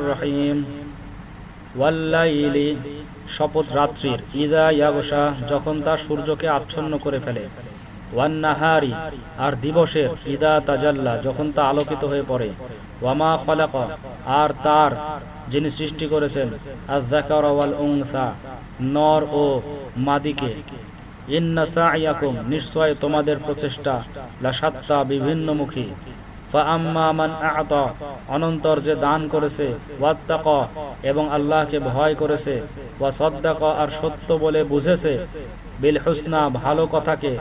রহিম। শপথ রাত্রির, ইদা যখন তা সূর্যকে আচ্ছন্ন করে ফেলে। ওয়ান্নাহারি, আর দিবসের, ইদা তাজাল্লা, যখন তা আলোকিত হয়ে পড়ে। ওয়ামা খলাক, আর তার, যিনি সৃষ্টি করেছেন আজাকার নর ও মাদিকে। ইন্না সাইয়াকুম, নিশ্চয় তোমাদের প্রচেষ্টা লা সাত্তা বিভিন্নমুখী অনন্তর যে দান করেছে, ওয়াত্তাক, এবং আল্লাহকে ভয় করেছে, ওয়া আর সত্য বলে বুঝেছে, বিল হুসনা, ভালো কথাকে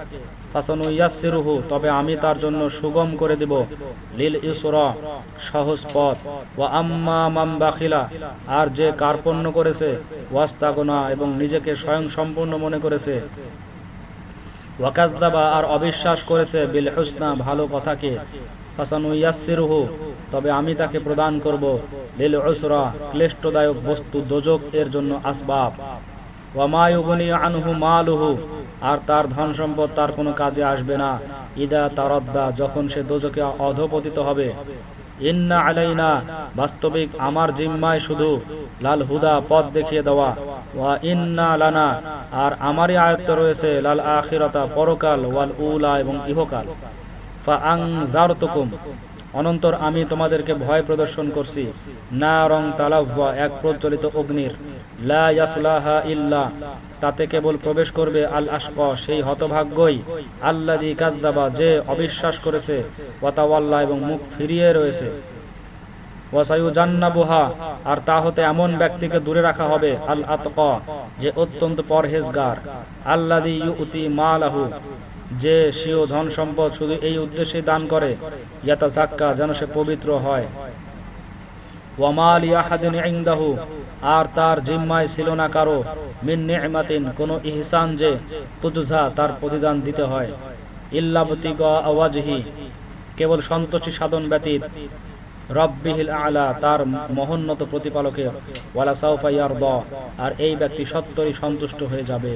ফাসানুয়াসিরুহু তবে আমি তার জন্য সুগম করে দিব, লিল ইসরা সহজ পথ। ওয়া আম্মা মাম বাখিলা, আর যে কার্পণ্য করেছে, ওয়াস্তাগনা, এবং নিজেকে স্বয়ং সম্পূর্ণ মনে করেছে ওয়াকাজ্জাবা আর অবিশ্বাস করেছে বিল হুসনা ভালো কথাকে। ফাসানু ইয়াসসিরুহু তবে আমি তাকে প্রদান করব লিল উসরা ক্লেষ্টদায়ক বস্তু দোজক এর জন্য আসবাব। ওয়ামায়ুগনি আনহু মালুহু, আর তার ধন সম্পদ তার কোনো কাজে আসবে না। ইদা তারদ্দা, যখন সে দোজকে অধপতিত হবে। ইন্না আলাইনা, বাস্তবিক আমার জিম্মায় শুধু লাল হুদা পথ দেখিয়ে দেওয়া। ওয়া ইন্না লানা, আর আমারই আয়ত্ত রয়েছে লাল আখিরতা, পরকাল, ওয়াল উলা এবং ইহকাল। ফা আং অনন্তর আমি তোমাদেরকে ভয় প্রদর্শন করছি। না রং তালাভা এক প্রজ্বলিত অগ্নির। লা ইয়াসলাহা ইল্লা, তাতে কেবল প্রবেশ করবে আল আশক, সেই হতভাগ্যই আল্লাদি কাদ্দাবা যে অবিশ্বাস করেছে। ওয়াতাওয়াল্লা এবং মুখ ফিরিয়ে রয়েছে। আর তা হতে এমন ব্যক্তিকে দূরে রাখা হবে আল আতক যে অত্যন্ত পরহেজগার। আল্লাদি ইউতি মালাহু, যে স্বীয় ধন সম্পদ শুধু এই উদ্দেশ্যে দান করে ইয়াতা জাক্কা যেন সে পবিত্র হয়। আর তার জিম্মায় ছিল না কারও কোন ইহসান যে তুজা তার প্রতিদান দিতে হয়। ইল্লাবতি আওয়াজহি, কেবল সন্তোষী সাধন ব্যতীত রব্বিহিল আলা, তার মহোন্নত প্রতিপালকের ওয়ালা সাউফাইয়ার দ আর এই ব্যক্তি সত্তরই সন্তুষ্ট হয়ে যাবে।